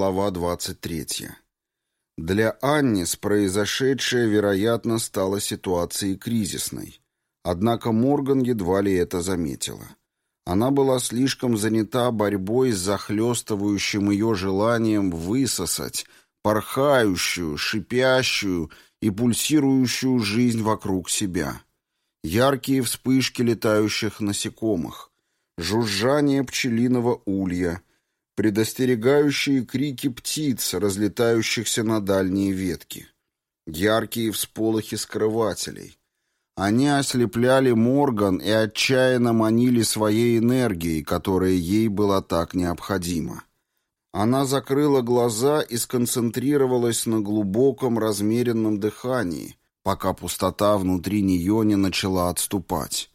Глава 23. Для Аннис произошедшее, вероятно, стало ситуацией кризисной. Однако Морган едва ли это заметила. Она была слишком занята борьбой с захлестывающим ее желанием высосать порхающую, шипящую и пульсирующую жизнь вокруг себя. Яркие вспышки летающих насекомых, жужжание пчелиного улья, предостерегающие крики птиц, разлетающихся на дальние ветки, яркие всполохи скрывателей. Они ослепляли Морган и отчаянно манили своей энергией, которая ей была так необходима. Она закрыла глаза и сконцентрировалась на глубоком размеренном дыхании, пока пустота внутри нее не начала отступать.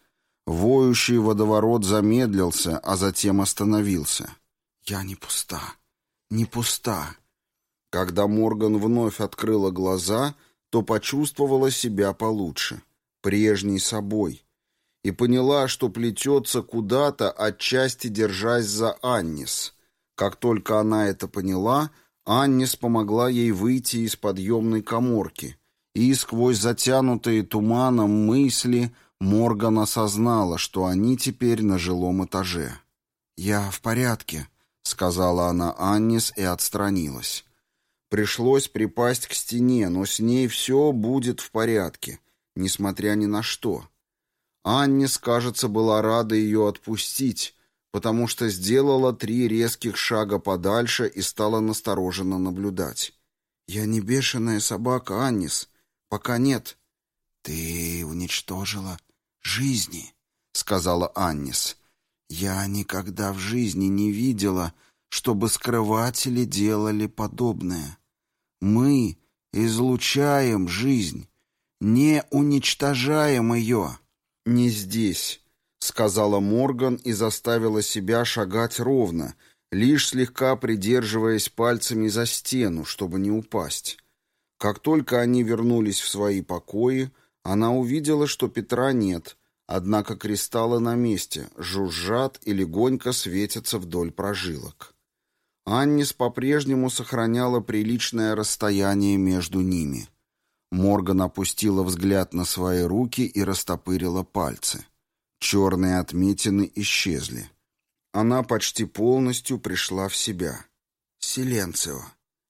Воющий водоворот замедлился, а затем остановился. «Я не пуста, не пуста». Когда Морган вновь открыла глаза, то почувствовала себя получше, прежней собой, и поняла, что плетется куда-то, отчасти держась за Аннис — как только она это поняла, Аннис помогла ей выйти из подъемной коморки, и сквозь затянутые туманом мысли Морган осознала, что они теперь на жилом этаже. «Я в порядке», — сказала она Аннис и отстранилась. Пришлось припасть к стене, но с ней все будет в порядке, несмотря ни на что. Аннис, кажется, была рада ее отпустить, потому что сделала три резких шага подальше и стала настороженно наблюдать. «Я не бешеная собака, Аннис. Пока нет». «Ты уничтожила жизни», — сказала Аннис. «Я никогда в жизни не видела, чтобы скрыватели делали подобное. Мы излучаем жизнь, не уничтожаем ее». «Не здесь», сказала Морган и заставила себя шагать ровно, лишь слегка придерживаясь пальцами за стену, чтобы не упасть. Как только они вернулись в свои покои, она увидела, что Петра нет, однако кристаллы на месте, жужжат и легонько светятся вдоль прожилок. Аннис по-прежнему сохраняла приличное расстояние между ними. Морган опустила взгляд на свои руки и растопырила пальцы. Черные отметины исчезли. Она почти полностью пришла в себя. «Селенцио,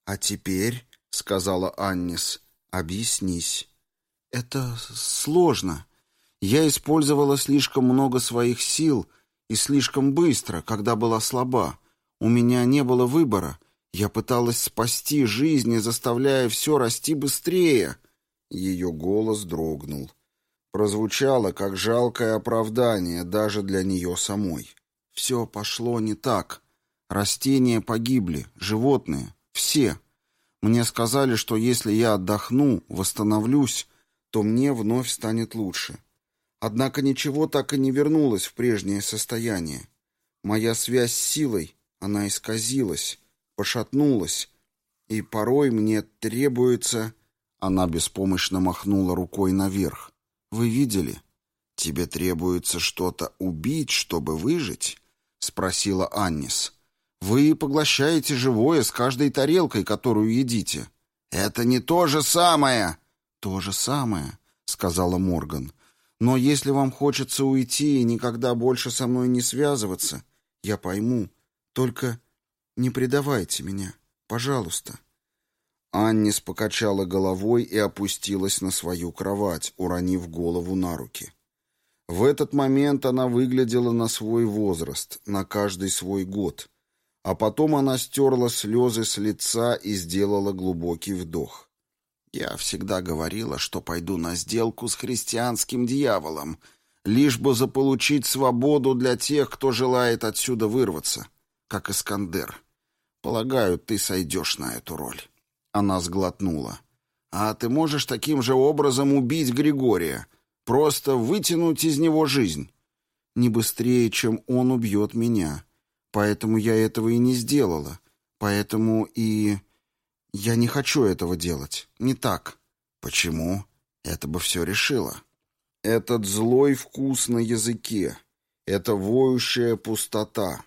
а теперь, — сказала Аннис, — объяснись. Это сложно. Я использовала слишком много своих сил и слишком быстро, когда была слаба. У меня не было выбора. Я пыталась спасти жизнь, заставляя все расти быстрее». Ее голос дрогнул прозвучало как жалкое оправдание даже для нее самой. Все пошло не так. Растения погибли, животные, все. Мне сказали, что если я отдохну, восстановлюсь, то мне вновь станет лучше. Однако ничего так и не вернулось в прежнее состояние. Моя связь с силой, она исказилась, пошатнулась, и порой мне требуется... Она беспомощно махнула рукой наверх. Вы видели? Тебе требуется что-то убить, чтобы выжить? Спросила Аннис. Вы поглощаете живое с каждой тарелкой, которую едите. Это не то же самое. То же самое, сказала Морган. Но если вам хочется уйти и никогда больше со мной не связываться, я пойму. Только не предавайте меня, пожалуйста. Аннис покачала головой и опустилась на свою кровать, уронив голову на руки. В этот момент она выглядела на свой возраст, на каждый свой год. А потом она стерла слезы с лица и сделала глубокий вдох. «Я всегда говорила, что пойду на сделку с христианским дьяволом, лишь бы заполучить свободу для тех, кто желает отсюда вырваться, как Искандер. Полагаю, ты сойдешь на эту роль». Она сглотнула. «А ты можешь таким же образом убить Григория? Просто вытянуть из него жизнь?» «Не быстрее, чем он убьет меня. Поэтому я этого и не сделала. Поэтому и... Я не хочу этого делать. Не так». «Почему?» Это бы все решило. Этот злой вкус на языке. Это воющая пустота.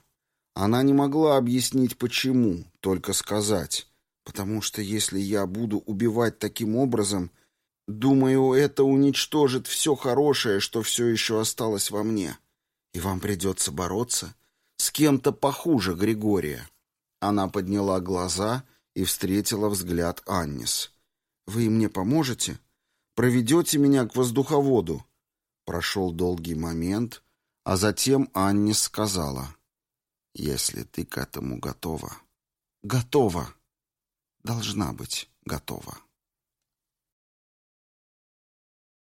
Она не могла объяснить, почему, только сказать, потому что если я буду убивать таким образом, думаю, это уничтожит все хорошее, что все еще осталось во мне. И вам придется бороться с кем-то похуже Григория. Она подняла глаза и встретила взгляд Аннис. «Вы мне поможете? Проведете меня к воздуховоду?» Прошел долгий момент, а затем Аннис сказала, «Если ты к этому готова». «Готова. Должна быть готова».